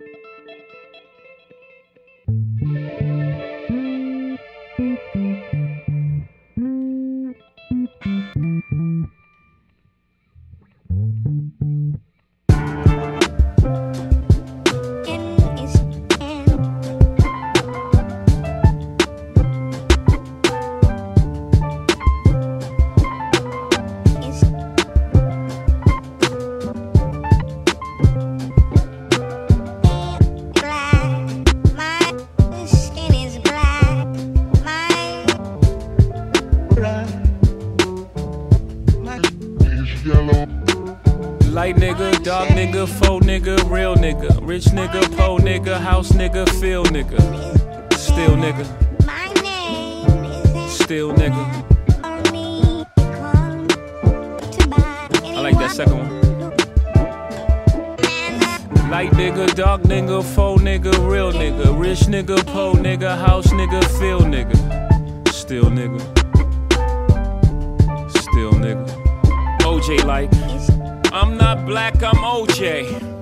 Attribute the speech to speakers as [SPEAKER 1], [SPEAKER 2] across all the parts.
[SPEAKER 1] Light nigga, real nigga, rich nigga, po nigga, house nigga, feel nigga, still nigga, still nigga. I like that second one. Light nigga, dark nigga, faux nigga, real nigga, rich nigga, po nigga, house nigga, feel nigga, still nigga, still nigga. OJ like. I'm not black, I'm OJ.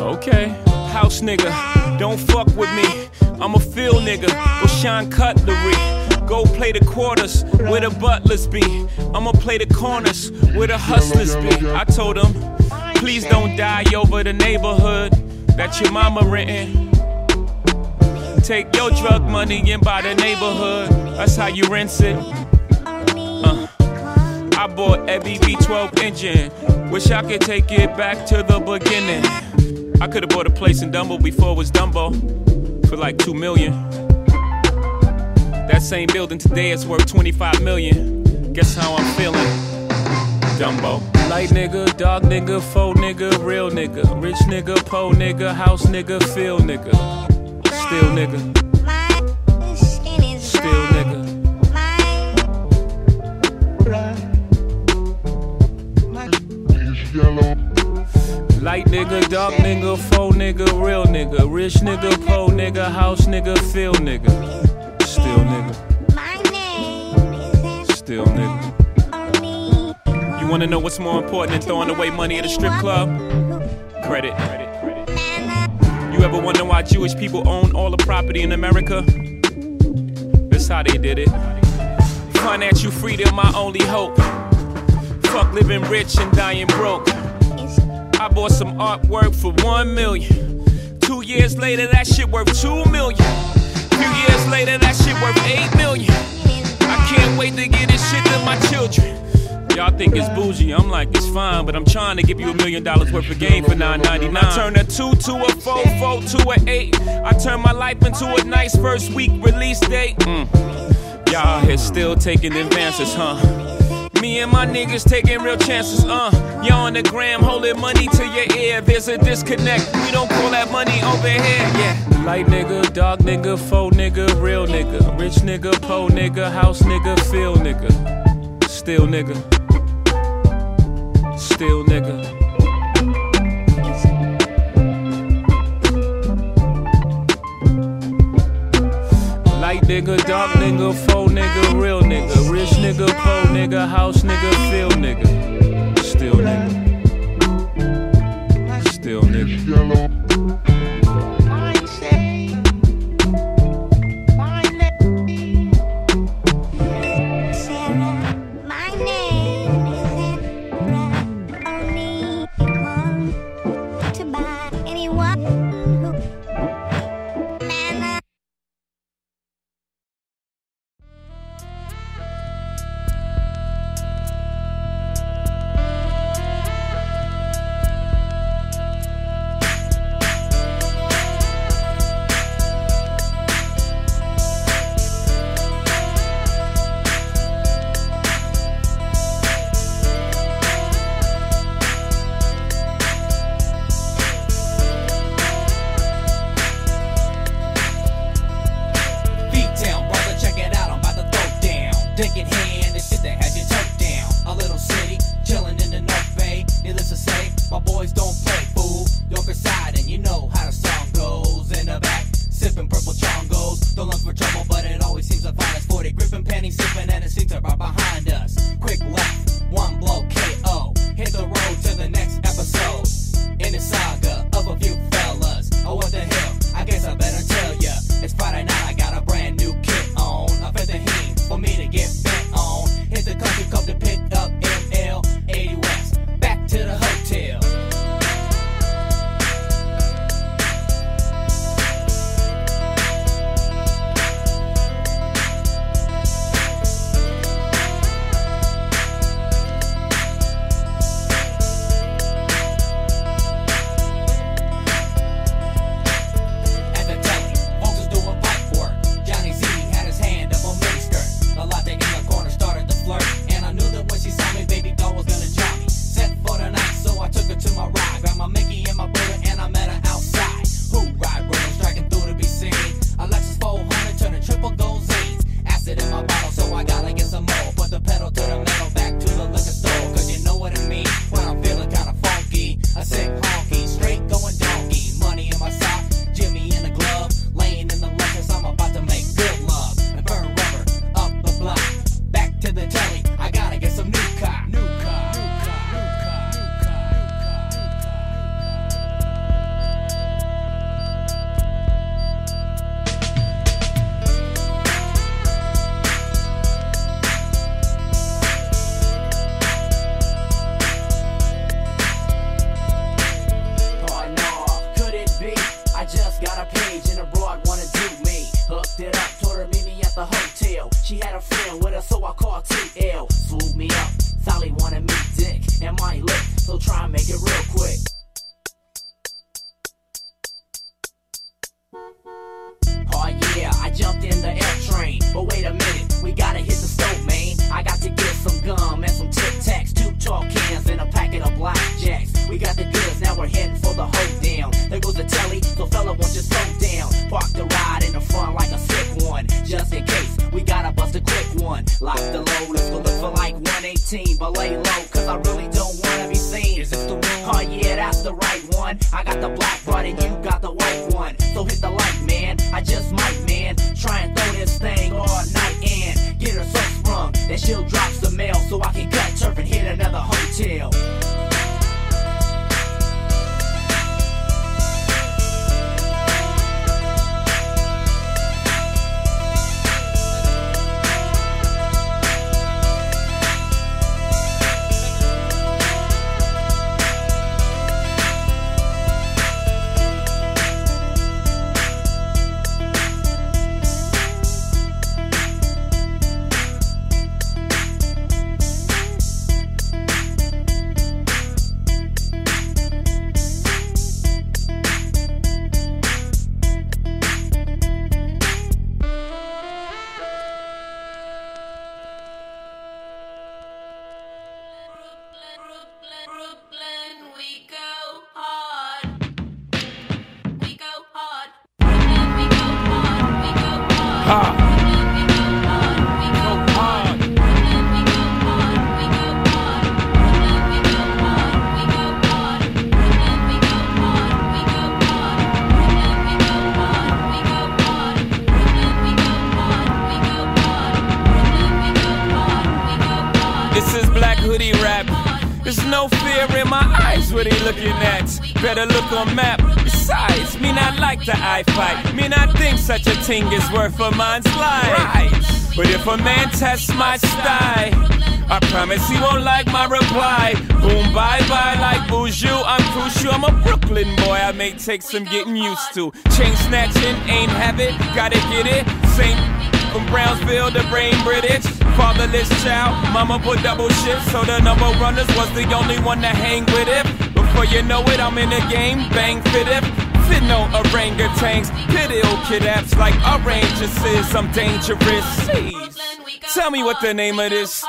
[SPEAKER 1] Okay, house nigga, don't fuck with me. I'm a field nigga with Sean Cutlery. Go play the quarters where the butlers be. I'ma play the corners where the hustlers be. I told them, please don't die over the neighborhood that your mama renting. Take your drug money and buy the neighborhood. That's how you rinse it. Uh. I bought every V12 engine. Wish I could take it back to the beginning. I could have bought a place in Dumbo before it was Dumbo for like two million. That same building today is worth 25 million. Guess how I'm feeling? Dumbo. Light nigga, dark nigga, faux nigga, real nigga, rich nigga, po nigga, house nigga, feel nigga, still nigga, Light nigga, dark nigga, faux nigga, real nigga, rich nigga, po nigga, house nigga, feel nigga, still nigga, still nigga. You wanna know what's more important than throwing away money at a strip club? Credit. You ever wonder why Jewish people own all the property in America? That's how they did it. Financial freedom, my only hope. Fuck living rich and dying broke. I bought some artwork for one million. Two years later, that shit worth two million. Few years later, that shit worth eight million. I can't wait to get this shit to my children. Y'all think it's bougie, I'm like, it's fine, but I'm trying to give you a million dollars worth of game for 9.99. I turn a two to a four, four to a eight. I turn my life into a nice first week release date. Mm. Y'all here still taking advances, huh? Me and my niggas taking real chances, uh. Y'all on the gram holding money to your ear. There's a disconnect. We don't call that money over here, yeah. Light nigga, dark nigga, faux nigga, real nigga, rich nigga, po nigga, house nigga, feel nigga, still nigga, still nigga. Nigga, dark nigga, faux nigga, real nigga, rich nigga, po nigga, house nigga, feel nigga, still nigga, still nigga.
[SPEAKER 2] so I gotta get some more. Put the pedal to the metal.
[SPEAKER 1] Ting is worth a man's life. But if a man tests my style, I promise he won't like my reply. Boom, bye bye, like Buju. I'm crucial. I'm a Brooklyn boy. I may take some getting used to. Chain snatching, ain't have it, gotta get it. Same from Brownsville to Brain British. Fatherless child, mama put double shifts, so the number runners was the only one to hang with it. Before you know it, I'm in the game, bang fit it. Fit no orangutans, pit ill kid apps like arrangements. I'm dangerous. Jeez. Tell me what the name of this.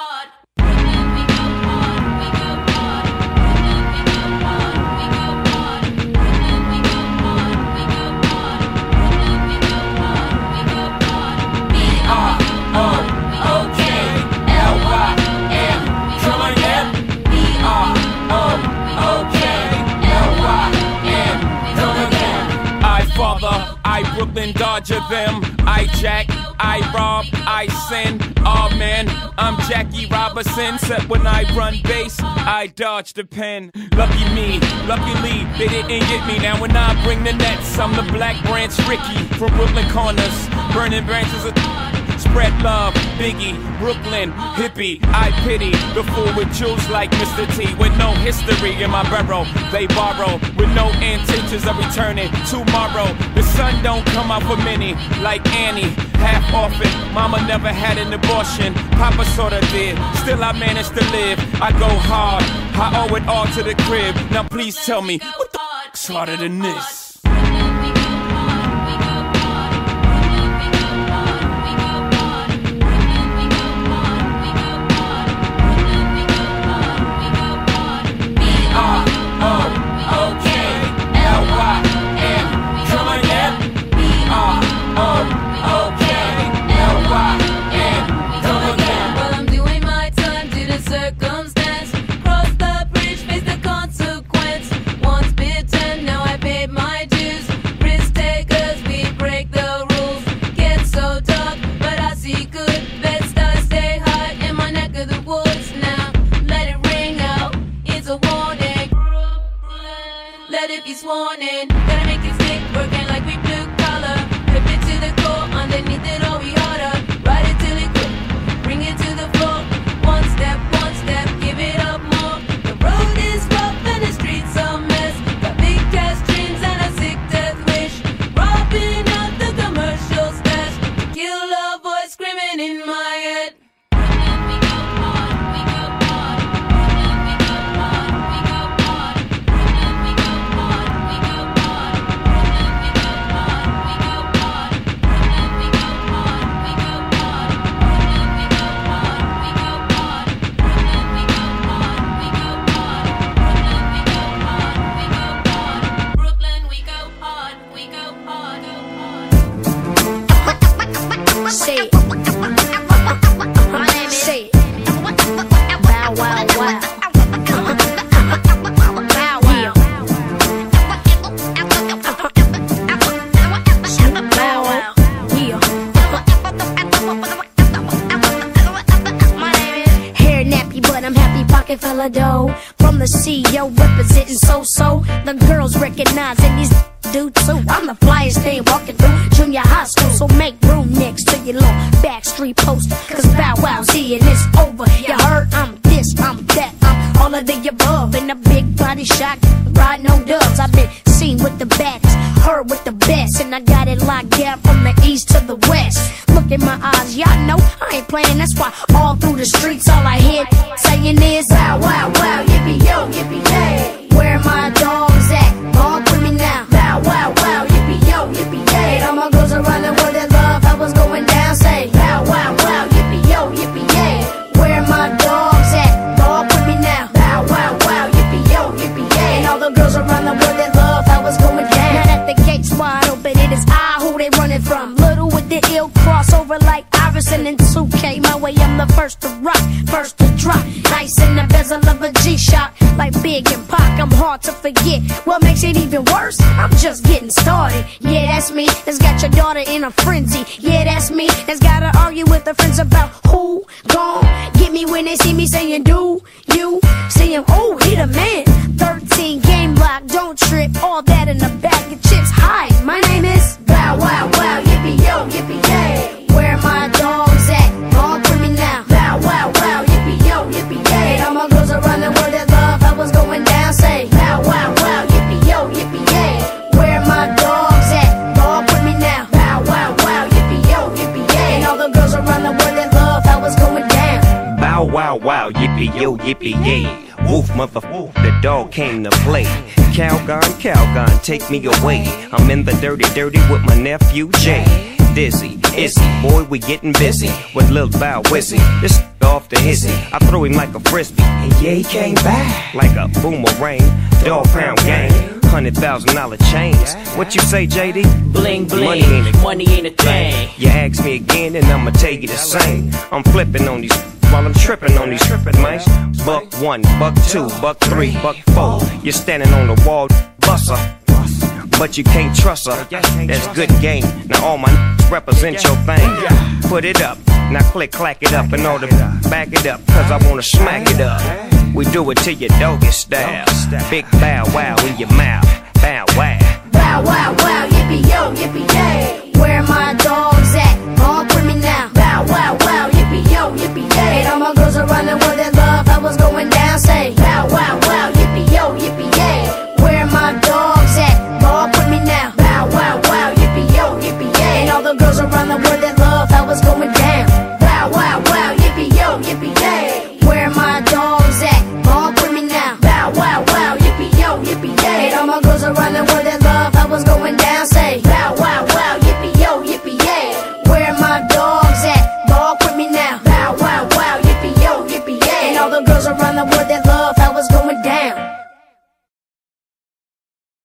[SPEAKER 1] Brooklyn Dodger them. I jack, I rob, I sin. Oh man, I'm Jackie Robinson. Except when I run base, I dodge the pen. Lucky me, luckily they didn't get me. Now when I bring the nets, I'm the Black Branch Rickey from Brooklyn Corners. Burning branches of Spread love, Biggie, Brooklyn, hippie. I pity the fool with jewels like Mr. T. With no history in my barrel, they borrow. With no intentions of returning tomorrow. The sun don't come out for many, like Annie. Half orphan, mama never had an abortion. Papa sorta did, still I managed to live. I go hard, I owe it all to the crib. Now please tell me, what the fuck's harder than this?
[SPEAKER 3] are. From the CEO representing so so. The girls recognizing these do too. I'm the flyest thing walking through junior high school. So make room next to your little backstreet post. Cause Bow Wow's here and it's over. You heard I'm this, I'm that, I'm all of the above. In a big body shot, riding on dubs. I've been seen with the baddest, heard with the And I got it locked down from the east to the west. Look in my eyes, y'all know I ain't playing. That's why all through the streets, all I hear saying is, Wow, wow, wow, yippee yo, yippee yay. Open, it is I who they running from. Little with the ill crossover like Iverson and 2K. My way, I'm the first to rock, first to drop. Nice in the bezel of a G-Shock, like Big and Pac. I'm hard to forget. What makes it even worse? I'm just getting started. Yeah, that's me. That's got your daughter in a frenzy. Yeah, that's me. That's gotta argue with her friends about who gon' get me when they see me saying do you saying oh he the man. 13 game lock, don't trip. All that in the bag of chips. Hi, yippee yay.
[SPEAKER 4] Woof, mother woof, the dog came to play. Calgon, Calgon, take me away. I'm in the dirty, dirty with my nephew Jay. Dizzy, Izzy, boy, we getting busy with Lil Bow Wizzy. This off the hizzy, I throw him like a frisbee, and yeah, he came back like a boomerang. Dog pound gang, hundred thousand dollar chains. What you say, JD?
[SPEAKER 2] Bling bling,
[SPEAKER 4] Money ain't a
[SPEAKER 2] money ain't a thing.
[SPEAKER 4] You ask me again, and I'ma tell you the same. I'm flipping on these while I'm tripping on these tripping mice. Buck one, buck two, buck three, buck four. You're standing on the wall, buster. But you can't trust her. That's good game. Now all my represent your thing. Put it up. Now click, clack it up and order to back it up. Cause I wanna smack it up. We do it to your doggy style. Big bow wow in your mouth. Bow wow.
[SPEAKER 3] Bow wow wow, yippee yo, yippee yay. Where my dogs finding what love I was going down, say